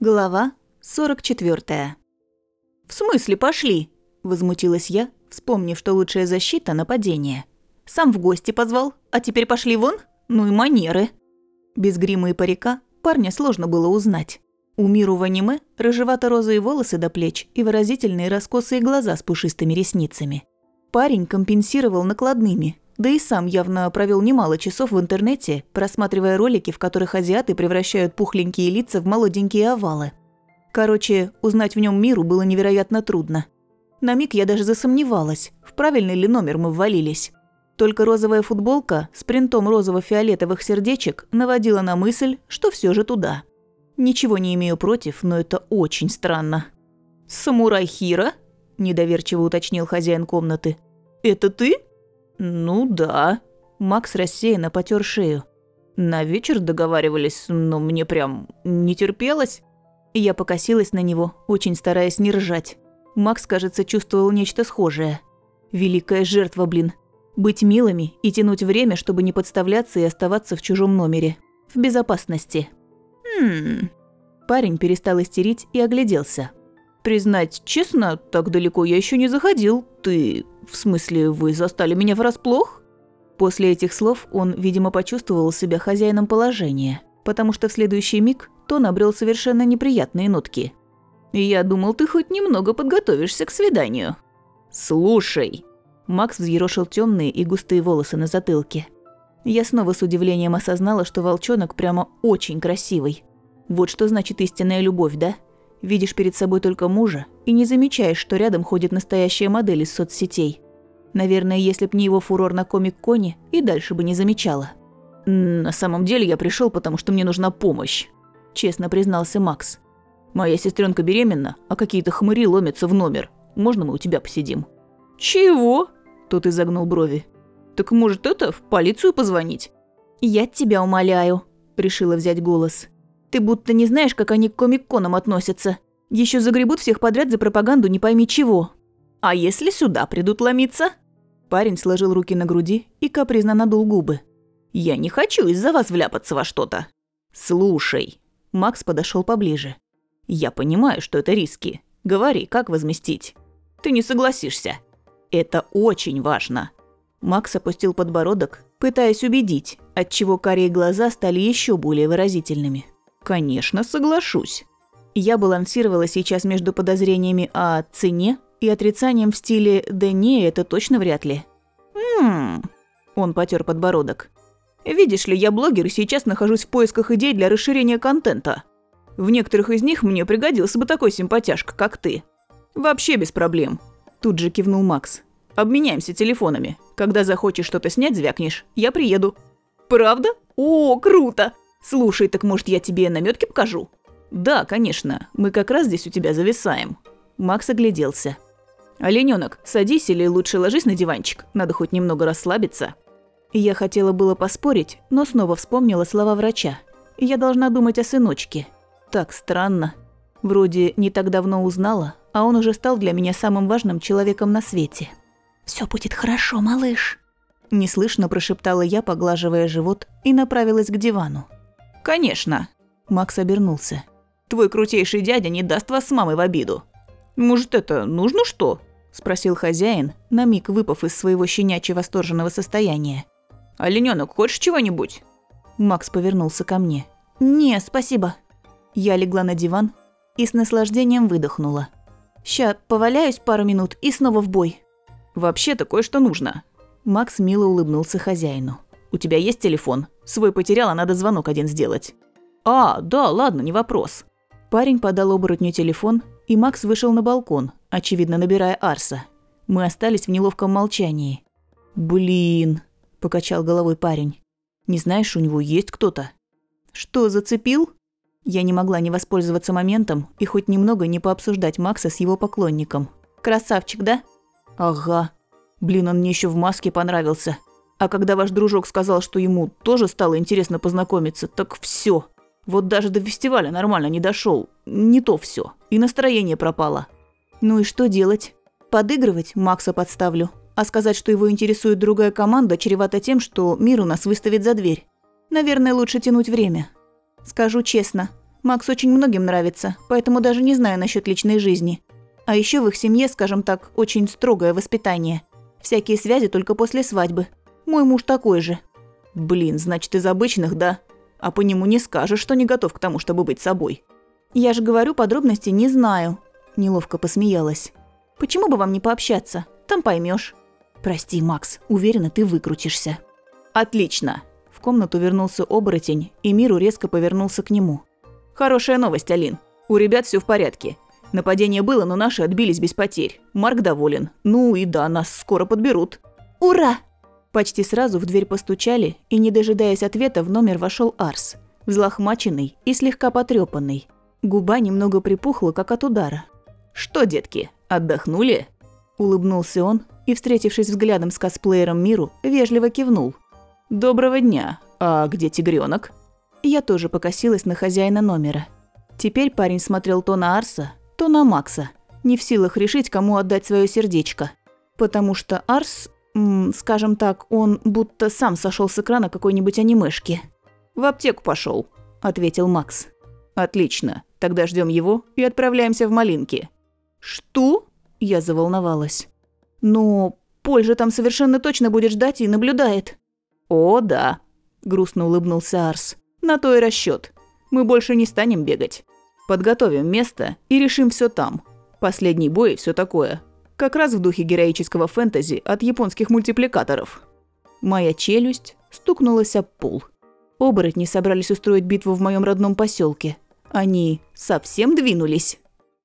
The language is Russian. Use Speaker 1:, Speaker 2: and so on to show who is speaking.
Speaker 1: Глава 44. «В смысле пошли?» – возмутилась я, вспомнив, что лучшая защита – нападение. «Сам в гости позвал, а теперь пошли вон? Ну и манеры!» Без грима и парика парня сложно было узнать. У Миру в аниме рыжевато-розовые волосы до плеч и выразительные раскосые глаза с пушистыми ресницами. Парень компенсировал накладными, да и сам явно провел немало часов в интернете, просматривая ролики, в которых азиаты превращают пухленькие лица в молоденькие овалы. Короче, узнать в нем миру было невероятно трудно. На миг я даже засомневалась, в правильный ли номер мы ввалились. Только розовая футболка с принтом розово-фиолетовых сердечек наводила на мысль, что все же туда. Ничего не имею против, но это очень странно. «Самурай Хира?» – недоверчиво уточнил хозяин комнаты. «Это ты?» «Ну да». Макс рассеянно потер шею. «На вечер договаривались, но мне прям не терпелось». Я покосилась на него, очень стараясь не ржать. Макс, кажется, чувствовал нечто схожее. Великая жертва, блин. Быть милыми и тянуть время, чтобы не подставляться и оставаться в чужом номере. В безопасности. Хм. Парень перестал истерить и огляделся. Признать честно, так далеко я еще не заходил. Ты «В смысле, вы застали меня врасплох?» После этих слов он, видимо, почувствовал себя хозяином положения, потому что в следующий миг тон обрел совершенно неприятные нотки. «Я думал, ты хоть немного подготовишься к свиданию». «Слушай!» Макс взъерошил темные и густые волосы на затылке. Я снова с удивлением осознала, что волчонок прямо очень красивый. Вот что значит истинная любовь, да? Видишь перед собой только мужа и не замечаешь, что рядом ходит настоящая модель из соцсетей. Наверное, если б не его фурор на комик-коне, и дальше бы не замечала. «На самом деле я пришел, потому что мне нужна помощь», – честно признался Макс. «Моя сестренка беременна, а какие-то хмыри ломятся в номер. Можно мы у тебя посидим?» «Чего?» – тот изогнул брови. «Так может это, в полицию позвонить?» «Я тебя умоляю», – решила взять голос. Ты будто не знаешь, как они к комик-конам относятся. Еще загребут всех подряд за пропаганду не пойми чего. А если сюда придут ломиться?» Парень сложил руки на груди и капризно надул губы. «Я не хочу из-за вас вляпаться во что-то». «Слушай». Макс подошел поближе. «Я понимаю, что это риски. Говори, как возместить?» «Ты не согласишься. Это очень важно». Макс опустил подбородок, пытаясь убедить, отчего карие глаза стали еще более выразительными. Конечно, соглашусь. Я балансировала сейчас между подозрениями о цене и отрицанием в стиле «да не, это точно вряд ли». «Ммм...» Он потер подбородок. «Видишь ли, я блогер и сейчас нахожусь в поисках идей для расширения контента. В некоторых из них мне пригодился бы такой симпатяшка, как ты. Вообще без проблем». Тут же кивнул Макс. «Обменяемся телефонами. Когда захочешь что-то снять, звякнешь. Я приеду». «Правда? О, круто!» «Слушай, так может я тебе намётки покажу?» «Да, конечно, мы как раз здесь у тебя зависаем». Макс огляделся. «Оленёнок, садись или лучше ложись на диванчик, надо хоть немного расслабиться». Я хотела было поспорить, но снова вспомнила слова врача. Я должна думать о сыночке. Так странно. Вроде не так давно узнала, а он уже стал для меня самым важным человеком на свете. «Всё будет хорошо, малыш», – неслышно прошептала я, поглаживая живот, и направилась к дивану. «Конечно». Макс обернулся. «Твой крутейший дядя не даст вас с мамой в обиду». «Может, это нужно что?» – спросил хозяин, на миг выпав из своего щенячьего восторженного состояния. «Оленёнок, хочешь чего-нибудь?» Макс повернулся ко мне. «Не, спасибо». Я легла на диван и с наслаждением выдохнула. «Ща поваляюсь пару минут и снова в бой». «Вообще-то кое-что нужно». Макс мило улыбнулся хозяину. У тебя есть телефон? Свой потеряла, надо звонок один сделать». «А, да, ладно, не вопрос». Парень подал оборотню телефон, и Макс вышел на балкон, очевидно набирая Арса. Мы остались в неловком молчании. «Блин», – покачал головой парень. «Не знаешь, у него есть кто-то?» «Что, зацепил?» Я не могла не воспользоваться моментом и хоть немного не пообсуждать Макса с его поклонником. «Красавчик, да?» «Ага. Блин, он мне еще в маске понравился. А когда ваш дружок сказал, что ему тоже стало интересно познакомиться, так все. Вот даже до фестиваля нормально не дошел. Не то все. И настроение пропало. Ну и что делать? Подыгрывать Макса подставлю. А сказать, что его интересует другая команда, чревато тем, что мир у нас выставит за дверь. Наверное, лучше тянуть время. Скажу честно, Макс очень многим нравится, поэтому даже не знаю насчет личной жизни. А еще в их семье, скажем так, очень строгое воспитание. Всякие связи только после свадьбы. Мой муж такой же.
Speaker 2: Блин, значит, из обычных, да? А по нему не скажешь, что не готов к тому, чтобы быть собой.
Speaker 1: Я же говорю, подробности не знаю. Неловко посмеялась. Почему бы вам не пообщаться? Там поймешь. Прости, Макс, уверена, ты выкрутишься.
Speaker 2: Отлично. В комнату вернулся оборотень, и Миру резко повернулся к нему. Хорошая новость, Алин. У ребят все в порядке. Нападение было, но наши отбились без потерь. Марк доволен. Ну и да, нас скоро подберут.
Speaker 1: Ура! Почти сразу в дверь постучали, и, не дожидаясь ответа, в номер вошел Арс. Взлохмаченный и слегка потрепанный. Губа немного припухла, как от удара.
Speaker 2: «Что, детки, отдохнули?»
Speaker 1: Улыбнулся он и, встретившись взглядом с косплеером Миру, вежливо кивнул.
Speaker 2: «Доброго дня. А где тигренок?
Speaker 1: Я тоже покосилась на хозяина номера. Теперь парень смотрел то на Арса, то на Макса, не в силах решить, кому отдать свое сердечко. Потому что Арс скажем так, он будто сам сошел с экрана какой-нибудь анимешки.
Speaker 2: «В аптеку пошел, ответил Макс. «Отлично, тогда ждем его и отправляемся в Малинки».
Speaker 1: «Что?» – я заволновалась. «Но Поль же там совершенно точно будет ждать и наблюдает».
Speaker 2: «О, да», – грустно улыбнулся Арс. «На то и расчет. Мы больше не станем бегать. Подготовим место и решим все там. Последний бой и все такое. Как раз в духе героического фэнтези от японских мультипликаторов.
Speaker 1: Моя челюсть стукнулась об пол. Оборотни собрались устроить битву в моем родном поселке. Они совсем двинулись?